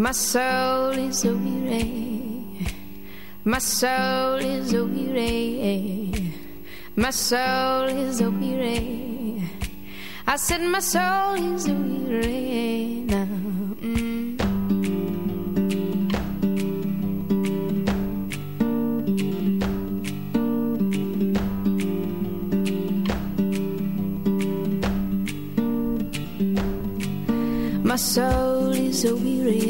My soul is a weary. My soul is a weary. My soul is a weary. I said my soul is a weary now. Mm. My soul is a weary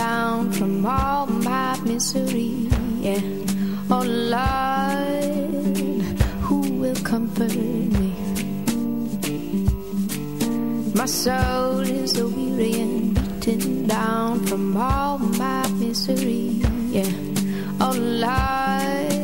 down from all my misery. Yeah. Oh Lord, who will comfort me? My soul is a weary and beaten down from all my misery. Yeah. Oh Lord,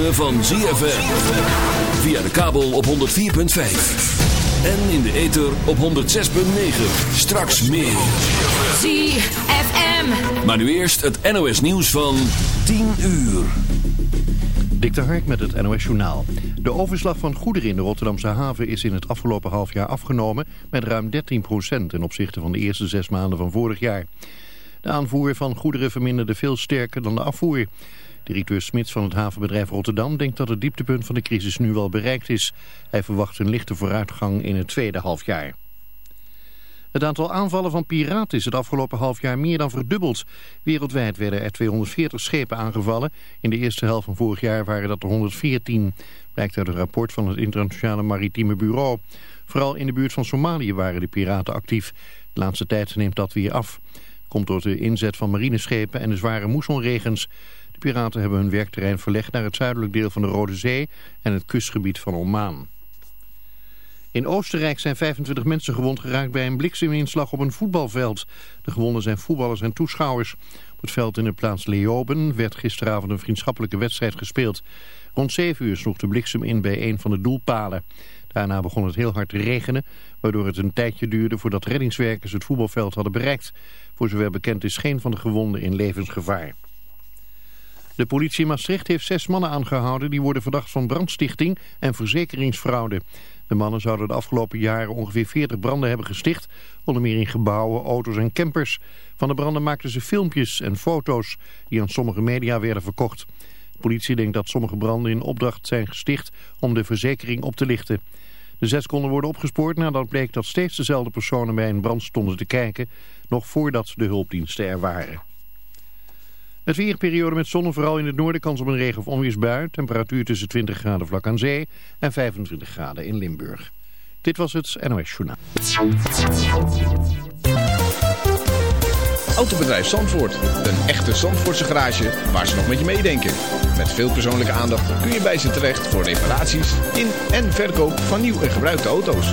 ritme van ZFM. Via de kabel op 104.5. En in de ether op 106.9. Straks meer. ZFM. Maar nu eerst het NOS nieuws van 10 uur. Dik de Hark met het NOS Journaal. De overslag van goederen in de Rotterdamse haven is in het afgelopen half jaar afgenomen met ruim 13% ten opzichte van de eerste zes maanden van vorig jaar. De aanvoer van goederen verminderde veel sterker dan de afvoer. Directeur Smits van het havenbedrijf Rotterdam denkt dat het dieptepunt van de crisis nu wel bereikt is. Hij verwacht een lichte vooruitgang in het tweede halfjaar. Het aantal aanvallen van piraten is het afgelopen half jaar meer dan verdubbeld. Wereldwijd werden er 240 schepen aangevallen. In de eerste helft van vorig jaar waren dat er 114. Blijkt uit een rapport van het Internationale Maritieme Bureau. Vooral in de buurt van Somalië waren de piraten actief. De laatste tijd neemt dat weer af. Komt door de inzet van marineschepen en de zware moessonregens. Piraten hebben hun werkterrein verlegd naar het zuidelijk deel van de Rode Zee en het kustgebied van Oman. In Oostenrijk zijn 25 mensen gewond geraakt bij een blikseminslag op een voetbalveld. De gewonden zijn voetballers en toeschouwers. Op het veld in de plaats Leoben werd gisteravond een vriendschappelijke wedstrijd gespeeld. Rond 7 uur sloeg de bliksem in bij een van de doelpalen. Daarna begon het heel hard te regenen, waardoor het een tijdje duurde voordat reddingswerkers het voetbalveld hadden bereikt. Voor zover bekend is geen van de gewonden in levensgevaar. De politie Maastricht heeft zes mannen aangehouden die worden verdacht van brandstichting en verzekeringsfraude. De mannen zouden de afgelopen jaren ongeveer 40 branden hebben gesticht, onder meer in gebouwen, auto's en campers. Van de branden maakten ze filmpjes en foto's die aan sommige media werden verkocht. De politie denkt dat sommige branden in opdracht zijn gesticht om de verzekering op te lichten. De zes konden worden opgespoord nadat bleek dat steeds dezelfde personen bij een brand stonden te kijken, nog voordat de hulpdiensten er waren. Het weerperiode met zon, vooral in het noorden, kans op een regen- of onweersbui. Temperatuur tussen 20 graden vlak aan zee en 25 graden in Limburg. Dit was het NOS Journaal. Autobedrijf Zandvoort. Een echte Zandvoortse garage waar ze nog met je meedenken. Met veel persoonlijke aandacht kun je bij ze terecht voor reparaties in en verkoop van nieuw en gebruikte auto's.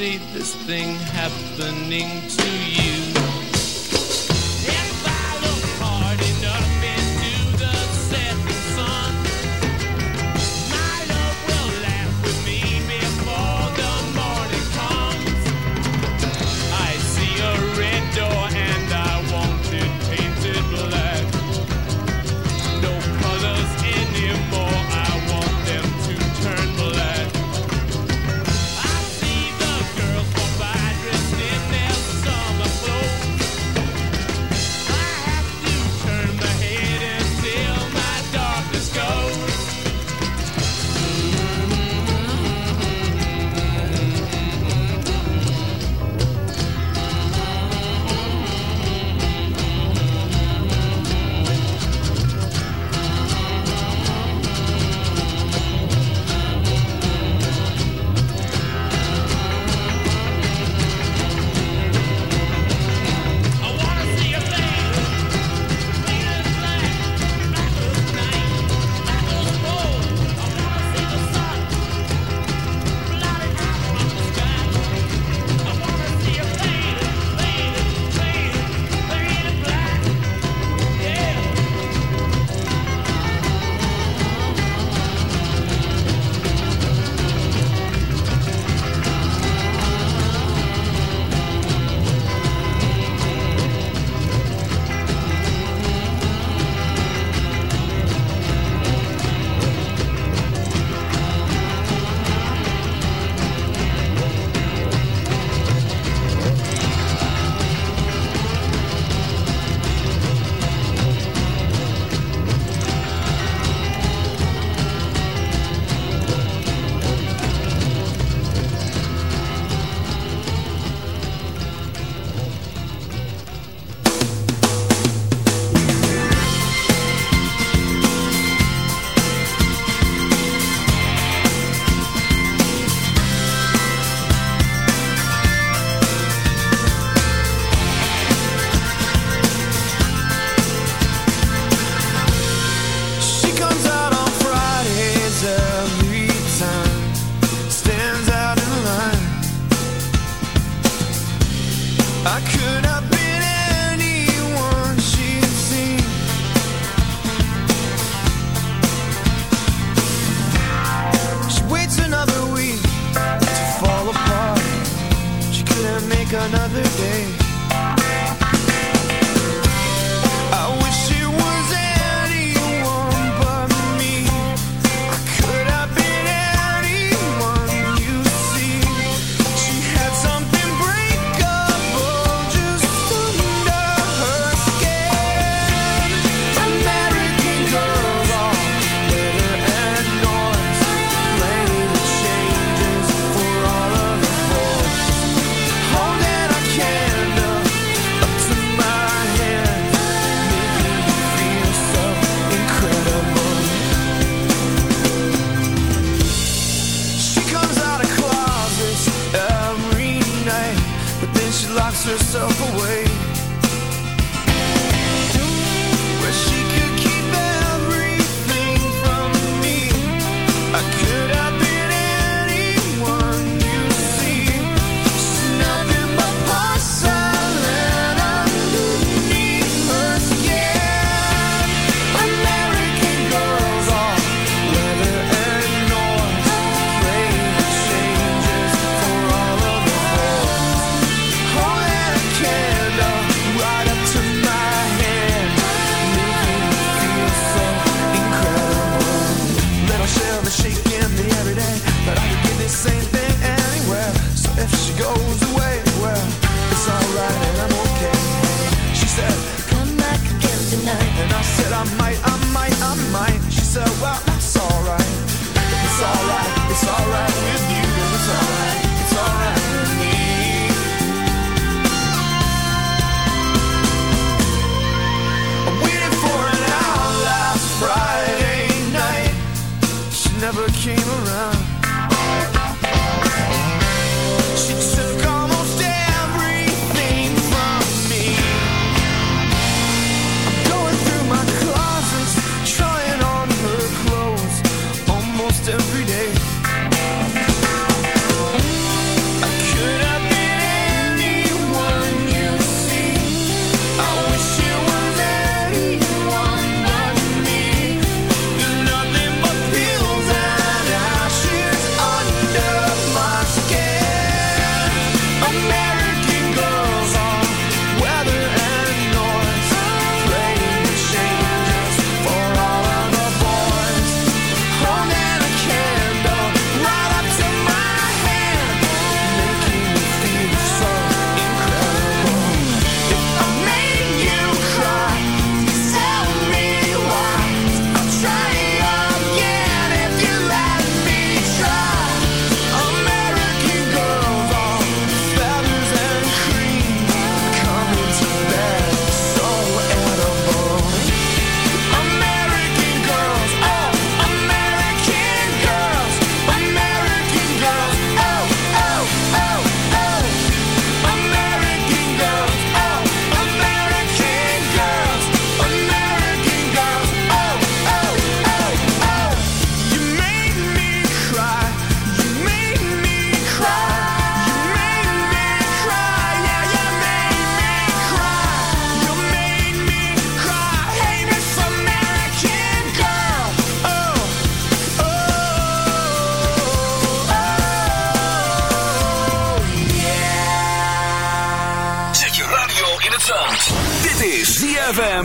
see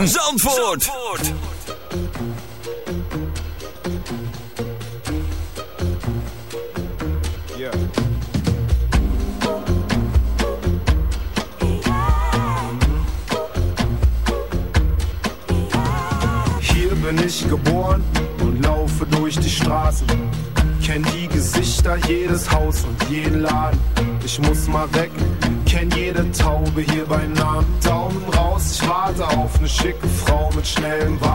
van Zandvoort. Zandvoort. Hier bin ich geboren und laufe durch die Straßen. Kenn die Gesichter, jedes Haus und jeden Laden. Ich muss mal weg schicke Frau mit schnellem Wagen.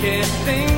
forget things.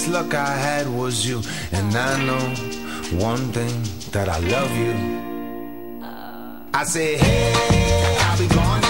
best luck I had was you. And I know one thing that I love you. I said, hey, I'll be gone.